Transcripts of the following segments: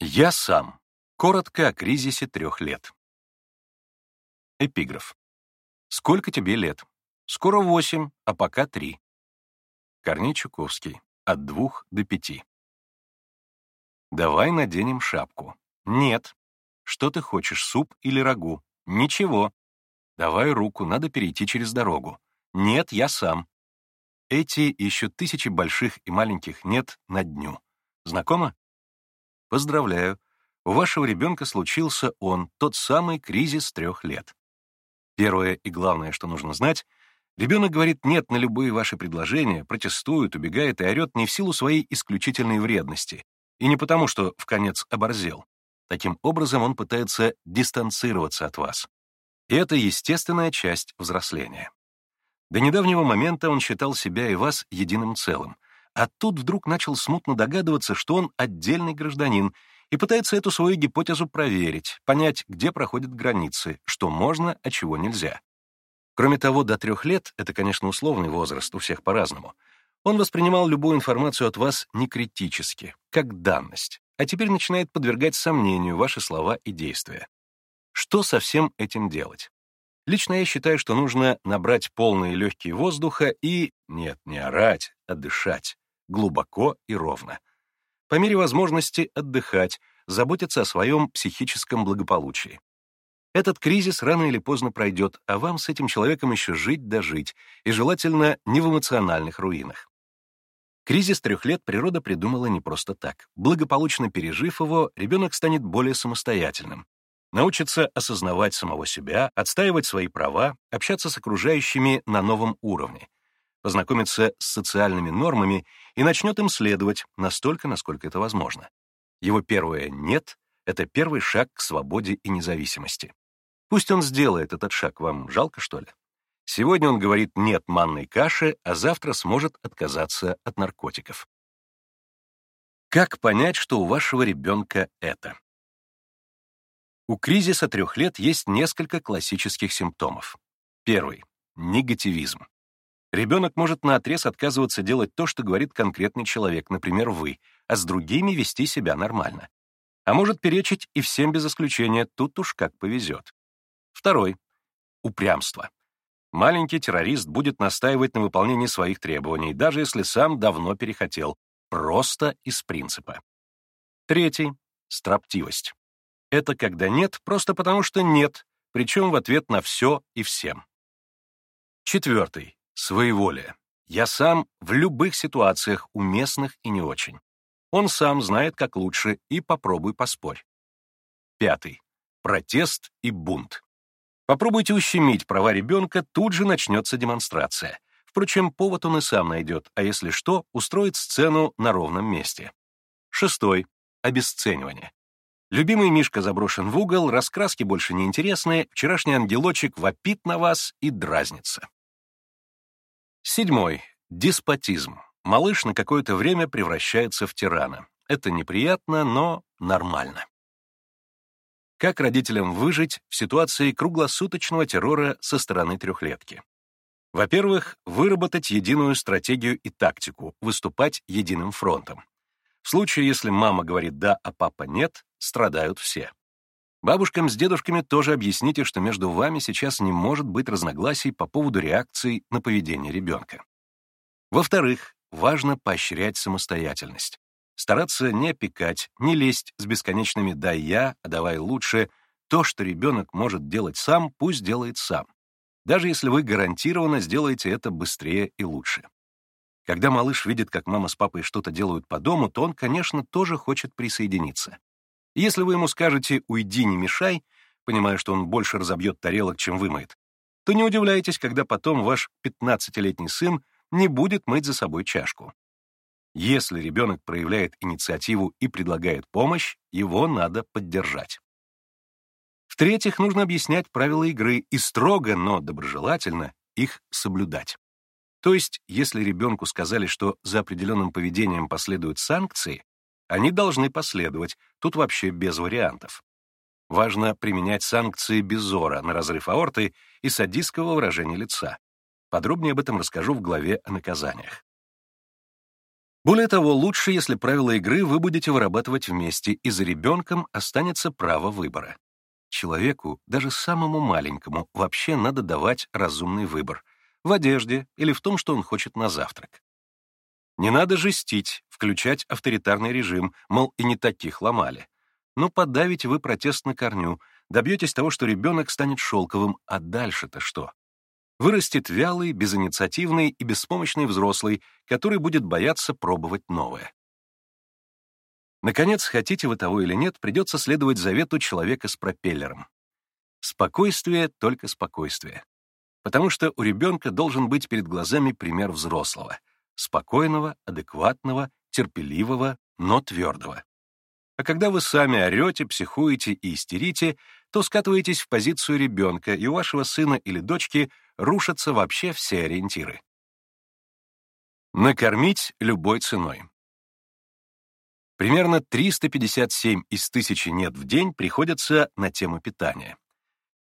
Я сам. Коротко о кризисе трех лет. Эпиграф. Сколько тебе лет? Скоро восемь, а пока три. Корней Чуковский. От двух до пяти. Давай наденем шапку. Нет. Что ты хочешь, суп или рагу? Ничего. Давай руку, надо перейти через дорогу. Нет, я сам. Эти еще тысячи больших и маленьких «нет» на дню. Знакомо? Поздравляю. У вашего ребенка случился он, тот самый кризис трех лет. Первое и главное, что нужно знать, ребенок говорит «нет» на любые ваши предложения, протестует, убегает и орет не в силу своей исключительной вредности, и не потому, что в конец оборзел. Таким образом, он пытается дистанцироваться от вас. И это естественная часть взросления. До недавнего момента он считал себя и вас единым целым, а тут вдруг начал смутно догадываться, что он отдельный гражданин, и пытается эту свою гипотезу проверить, понять, где проходят границы, что можно, а чего нельзя. Кроме того, до трех лет, это, конечно, условный возраст, у всех по-разному, он воспринимал любую информацию от вас некритически, как данность, а теперь начинает подвергать сомнению ваши слова и действия. Что со всем этим делать? Лично я считаю, что нужно набрать полные легкие воздуха и, нет, не орать, а дышать, глубоко и ровно. По мере возможности отдыхать, заботиться о своем психическом благополучии. Этот кризис рано или поздно пройдет, а вам с этим человеком еще жить да жить, и желательно не в эмоциональных руинах. Кризис трех лет природа придумала не просто так. Благополучно пережив его, ребенок станет более самостоятельным, научится осознавать самого себя, отстаивать свои права, общаться с окружающими на новом уровне, познакомиться с социальными нормами и начнет им следовать настолько, насколько это возможно. Его первое «нет» — это первый шаг к свободе и независимости. Пусть он сделает этот шаг, вам жалко, что ли? Сегодня он говорит «нет» манной каше, а завтра сможет отказаться от наркотиков. Как понять, что у вашего ребенка это? У кризиса трех лет есть несколько классических симптомов. Первый — негативизм. Ребенок может наотрез отказываться делать то, что говорит конкретный человек, например, вы, а с другими вести себя нормально. А может перечить и всем без исключения, тут уж как повезет. Второй — упрямство. Маленький террорист будет настаивать на выполнении своих требований, даже если сам давно перехотел, просто из принципа. Третий — строптивость. Это когда нет, просто потому что нет, причем в ответ на все и всем. Четвертый. Своеволие. Я сам в любых ситуациях, уместных и не очень. Он сам знает, как лучше, и попробуй поспорь. Пятый. Протест и бунт. Попробуйте ущемить права ребенка, тут же начнется демонстрация. Впрочем, повод он и сам найдет, а если что, устроит сцену на ровном месте. Шестой. Обесценивание. Любимый Мишка заброшен в угол, раскраски больше не интересные, вчерашний ангелочек вопит на вас и дразнится. Седьмой. Деспотизм. Малыш на какое-то время превращается в тирана. Это неприятно, но нормально. Как родителям выжить в ситуации круглосуточного террора со стороны трехлетки? Во-первых, выработать единую стратегию и тактику, выступать единым фронтом. В случае, если мама говорит «да», а папа «нет», страдают все. Бабушкам с дедушками тоже объясните, что между вами сейчас не может быть разногласий по поводу реакции на поведение ребенка. Во-вторых, важно поощрять самостоятельность. Стараться не опекать, не лезть с бесконечными «дай я», а «давай лучше». То, что ребенок может делать сам, пусть делает сам. Даже если вы гарантированно сделаете это быстрее и лучше. Когда малыш видит, как мама с папой что-то делают по дому, то он, конечно, тоже хочет присоединиться. Если вы ему скажете «уйди, не мешай», понимая, что он больше разобьет тарелок, чем вымоет, то не удивляйтесь, когда потом ваш 15-летний сын не будет мыть за собой чашку. Если ребенок проявляет инициативу и предлагает помощь, его надо поддержать. В-третьих, нужно объяснять правила игры и строго, но доброжелательно их соблюдать. То есть, если ребенку сказали, что за определенным поведением последуют санкции, они должны последовать, тут вообще без вариантов. Важно применять санкции без зора на разрыв аорты и садистского выражения лица. Подробнее об этом расскажу в главе о наказаниях. Более того, лучше, если правила игры вы будете вырабатывать вместе, и за ребенком останется право выбора. Человеку, даже самому маленькому, вообще надо давать разумный выбор — в одежде или в том, что он хочет на завтрак. Не надо жестить, включать авторитарный режим, мол, и не таких ломали. Но подавите вы протест на корню, добьетесь того, что ребенок станет шелковым, а дальше-то что? Вырастет вялый, безинициативный и беспомощный взрослый, который будет бояться пробовать новое. Наконец, хотите вы того или нет, придется следовать завету человека с пропеллером. Спокойствие — только спокойствие. Потому что у ребенка должен быть перед глазами пример взрослого — спокойного, адекватного, терпеливого, но твердого. А когда вы сами орете, психуете и истерите, то скатываетесь в позицию ребенка, и у вашего сына или дочки рушатся вообще все ориентиры. Накормить любой ценой. Примерно 357 из 1000 «нет» в день приходятся на тему питания.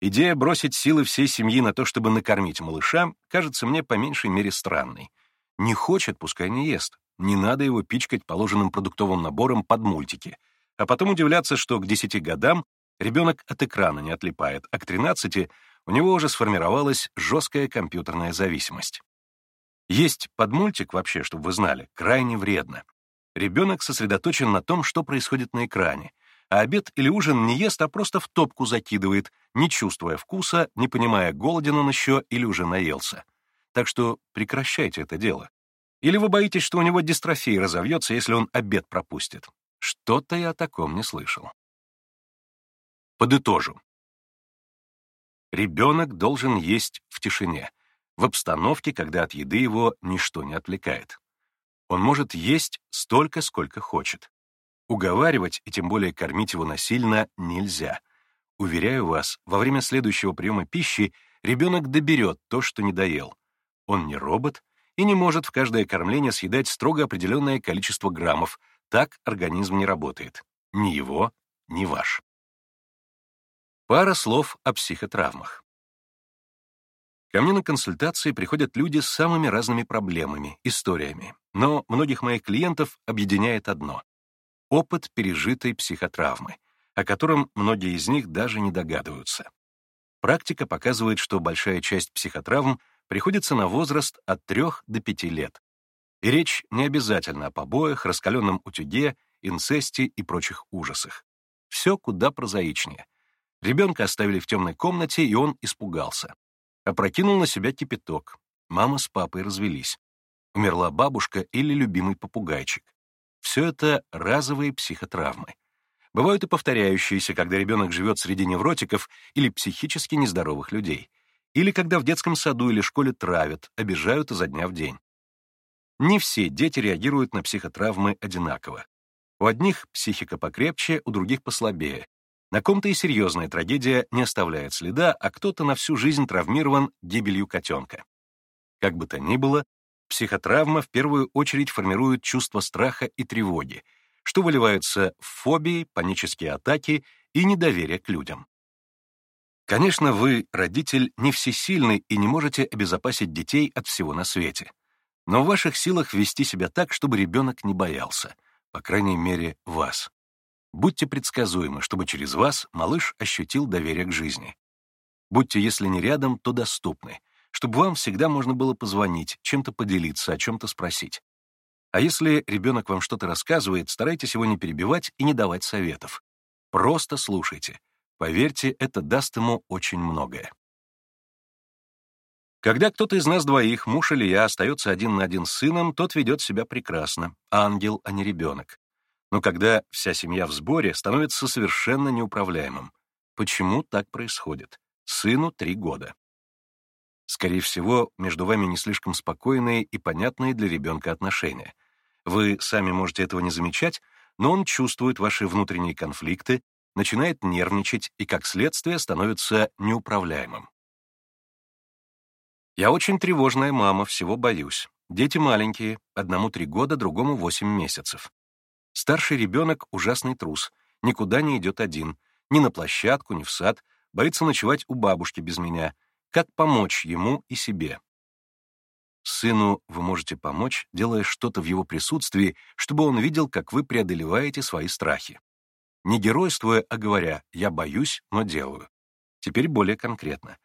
Идея бросить силы всей семьи на то, чтобы накормить малыша, кажется мне по меньшей мере странной. Не хочет, пускай не ест. Не надо его пичкать положенным продуктовым набором под мультики. А потом удивляться, что к 10 годам ребенок от экрана не отлипает, а к 13 у него уже сформировалась жесткая компьютерная зависимость. Есть под мультик вообще, чтобы вы знали, крайне вредно. Ребенок сосредоточен на том, что происходит на экране, а обед или ужин не ест, а просто в топку закидывает, не чувствуя вкуса, не понимая, голоден он еще или уже наелся. Так что прекращайте это дело. Или вы боитесь, что у него дистрофия разовьется, если он обед пропустит? Что-то я о таком не слышал. Подытожу. Ребенок должен есть в тишине, в обстановке, когда от еды его ничто не отвлекает. Он может есть столько, сколько хочет. Уговаривать и тем более кормить его насильно нельзя. Уверяю вас, во время следующего приема пищи ребенок доберет то, что не доел. Он не робот и не может в каждое кормление съедать строго определенное количество граммов. Так организм не работает. Ни его, ни ваш. Пара слов о психотравмах. Ко мне на консультации приходят люди с самыми разными проблемами, историями, но многих моих клиентов объединяет одно — опыт пережитой психотравмы, о котором многие из них даже не догадываются. Практика показывает, что большая часть психотравм приходится на возраст от 3 до 5 лет. И речь не обязательно о побоях, раскаленном утюге, инцесте и прочих ужасах. Все куда прозаичнее — Ребенка оставили в темной комнате, и он испугался. Опрокинул на себя кипяток. Мама с папой развелись. Умерла бабушка или любимый попугайчик. Все это разовые психотравмы. Бывают и повторяющиеся, когда ребенок живет среди невротиков или психически нездоровых людей. Или когда в детском саду или школе травят, обижают изо дня в день. Не все дети реагируют на психотравмы одинаково. У одних психика покрепче, у других послабее, на ком-то и серьезная трагедия не оставляет следа, а кто-то на всю жизнь травмирован гибелью котенка. Как бы то ни было, психотравма в первую очередь формирует чувство страха и тревоги, что выливается в фобии, панические атаки и недоверие к людям. Конечно, вы, родитель, не всесильный и не можете обезопасить детей от всего на свете. Но в ваших силах вести себя так, чтобы ребенок не боялся, по крайней мере, вас. Будьте предсказуемы, чтобы через вас малыш ощутил доверие к жизни. Будьте, если не рядом, то доступны, чтобы вам всегда можно было позвонить, чем-то поделиться, о чем-то спросить. А если ребенок вам что-то рассказывает, старайтесь его не перебивать и не давать советов. Просто слушайте. Поверьте, это даст ему очень многое. Когда кто-то из нас двоих, муж или я, остается один на один с сыном, тот ведет себя прекрасно. Ангел, а не ребенок но когда вся семья в сборе, становится совершенно неуправляемым. Почему так происходит? Сыну три года. Скорее всего, между вами не слишком спокойные и понятные для ребенка отношения. Вы сами можете этого не замечать, но он чувствует ваши внутренние конфликты, начинает нервничать и, как следствие, становится неуправляемым. Я очень тревожная мама, всего боюсь. Дети маленькие, одному три года, другому восемь месяцев. Старший ребенок — ужасный трус, никуда не идет один, ни на площадку, ни в сад, боится ночевать у бабушки без меня. Как помочь ему и себе? Сыну вы можете помочь, делая что-то в его присутствии, чтобы он видел, как вы преодолеваете свои страхи. Не геройствуя, а говоря «я боюсь, но делаю». Теперь более конкретно.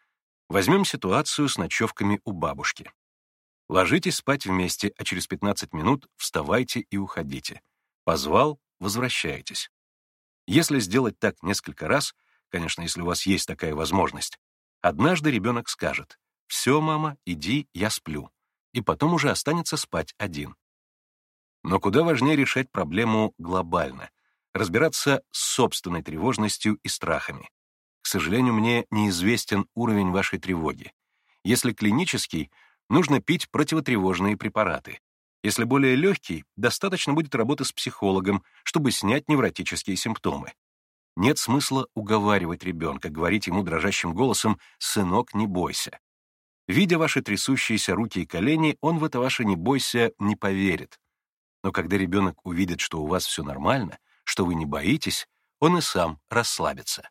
Возьмем ситуацию с ночевками у бабушки. Ложитесь спать вместе, а через 15 минут вставайте и уходите. Позвал — возвращаетесь. Если сделать так несколько раз, конечно, если у вас есть такая возможность, однажды ребенок скажет «Все, мама, иди, я сплю», и потом уже останется спать один. Но куда важнее решать проблему глобально, разбираться с собственной тревожностью и страхами. К сожалению, мне неизвестен уровень вашей тревоги. Если клинический, нужно пить противотревожные препараты. Если более легкий, достаточно будет работы с психологом, чтобы снять невротические симптомы. Нет смысла уговаривать ребенка, говорить ему дрожащим голосом «сынок, не бойся». Видя ваши трясущиеся руки и колени, он в это ваше «не бойся» не поверит. Но когда ребенок увидит, что у вас все нормально, что вы не боитесь, он и сам расслабится.